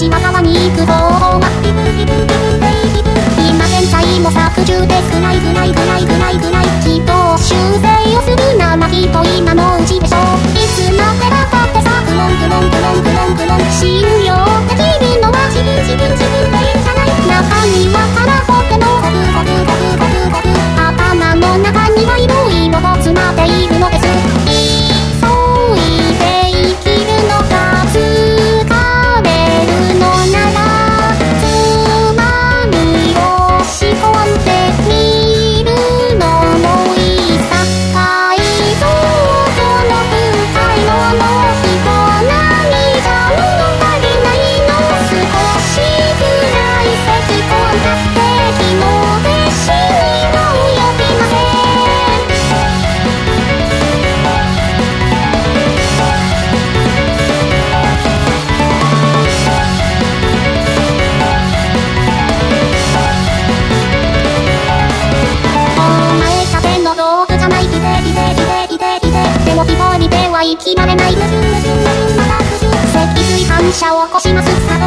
島川に行くぞ。生きられない。矛盾矛盾矛盾また矛盾脊髄反射を起こします。